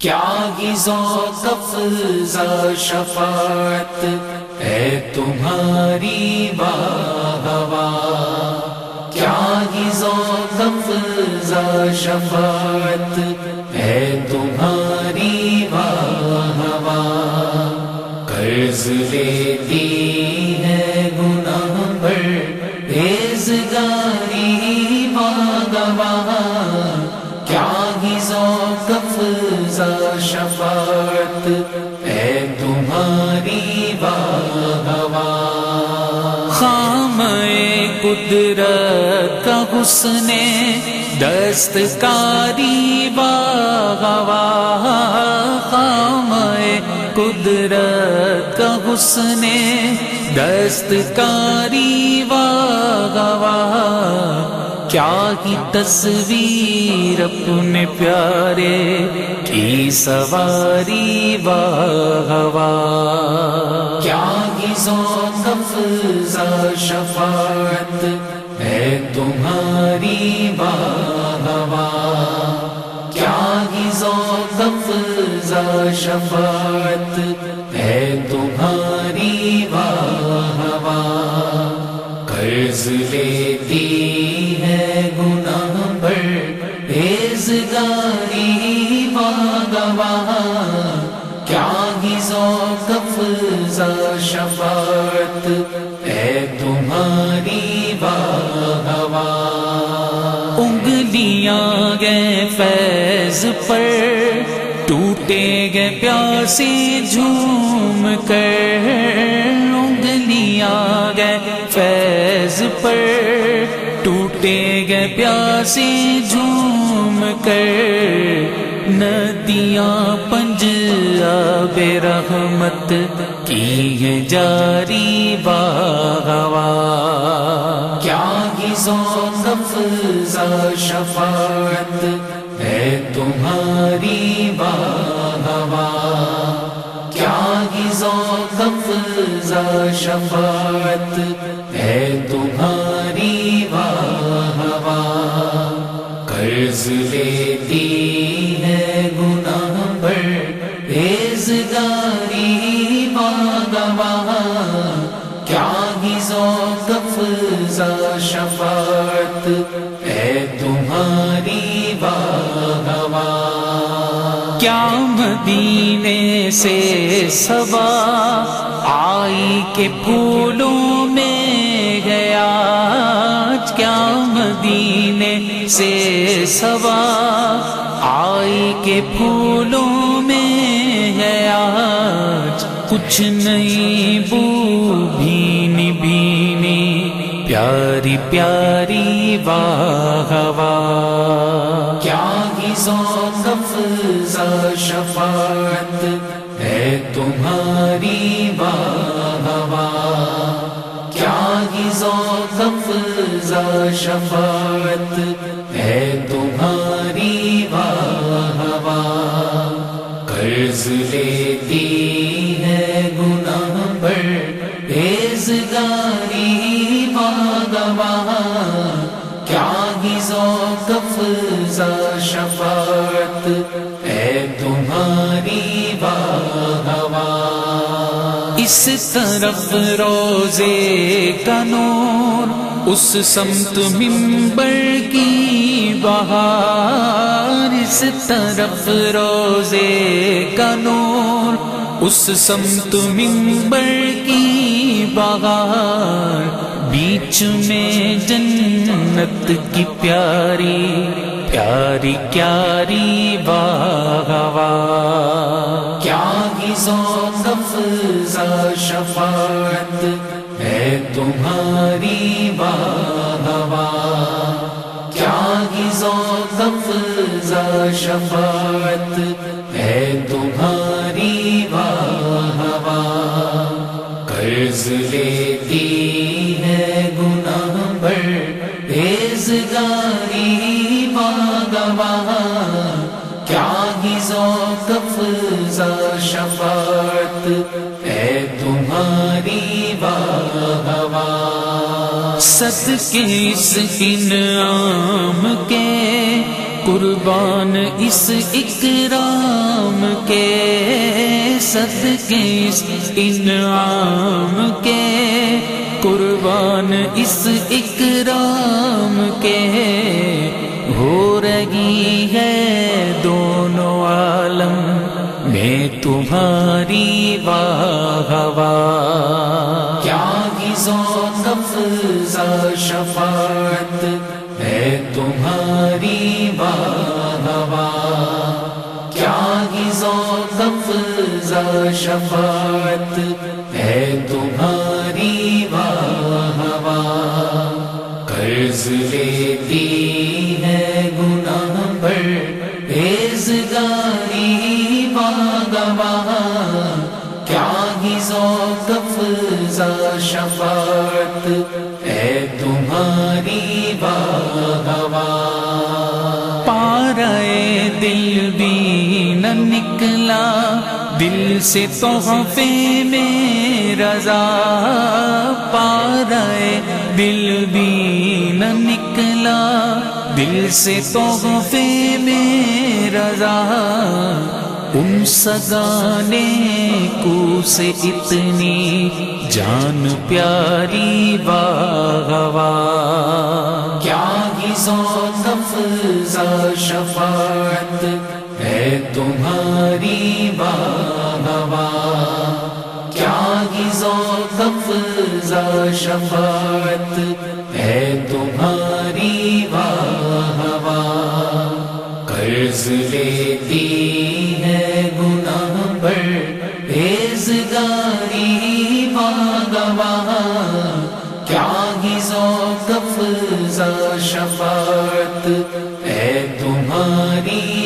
کیا گزو کفزا شفاعت ہے تمہاری واہ کیا گزو کفزا شفاعت ہے تمہاری واہ قرض لیتی ہے گناہ پر ریزگاری قدرت کا حسن دستکاری باغوا خام قدرت کا حسن دستکاری باغوا کیا کی تصویر اپنے پیارے کی سواری باغوا کیا کفزا شفاعت ہے تمہاری واہ کیا کفزا شفاعت ہے تمہاری انگلیاں گئے فیض پر ٹوٹے گئے پیاسے جھوم کر انگلیاں گئے فیض پر ٹوٹے گئے پیاسے جھوم کر ندیاں پنج بے رحمت کی ہے جاری باغوا کیا کفزا شفاعت ہے تمہاری باہوا کیا کفزا شفاعت ہے تمہاری باہوا قرض لیتی شفاعت ہے تمہاری واہ کیا مدینے سے سوا آئی کے پھولوں میں گیا؟ کیا مدینے سے سوا آئی کے پھولوں میں گیا؟ کچھ نہیں بو پیاری پیاری واہ واہ کیا کفزا شفاعت ہے تمہاری واہ کیا کفزا شفاعت ہے تمہاری واہ قرض لیتی ہے گناہ پر ریزگاری اس طرف روزے کا نور، اس سمت ممبر کی بہار، اس طرف روزے کا نور، اس سمت ممبر کی بہار۔ بیچ میں جنت کی پیاری پیاری پیاری باغوا کیا کفزا شفاعت ہے تمہاری واہ کیا افزا شفاعت ہے تمہاری واہ قرض لیتی ست کے اس انعام کے، قربان اس اکرام کے، صدقے اس انعام کے، قربان اس اکرام کے، ہو رہی ہے دونوں عالم میں تمہاری واہ واہ کیا شفاعت ہے تمہاری بانوا کیا ہی ذوق افزا، شفاعت ہے تمہاری واہ قرض لیتی افزا شفاعت ہے تمہاری واہ واہ پارے دل بھی نہ نکلا، دل سے تحفے میں رضا۔ پارے دل بھی نہ نکلا، دل سے تحفے میں رضا۔ ان سگانے کو سے اتنی جان پیاری واہ واہ کیا ہی شفاعت ہے تمہاری واہ واہ کیا ہی ذوق شفاعت ہے تمہاری واہ واہ قرض لیتی ہے گناہ پر ریزگاری واہ کیا ہی ذوق افزا شفاعت ہے تمہاری؟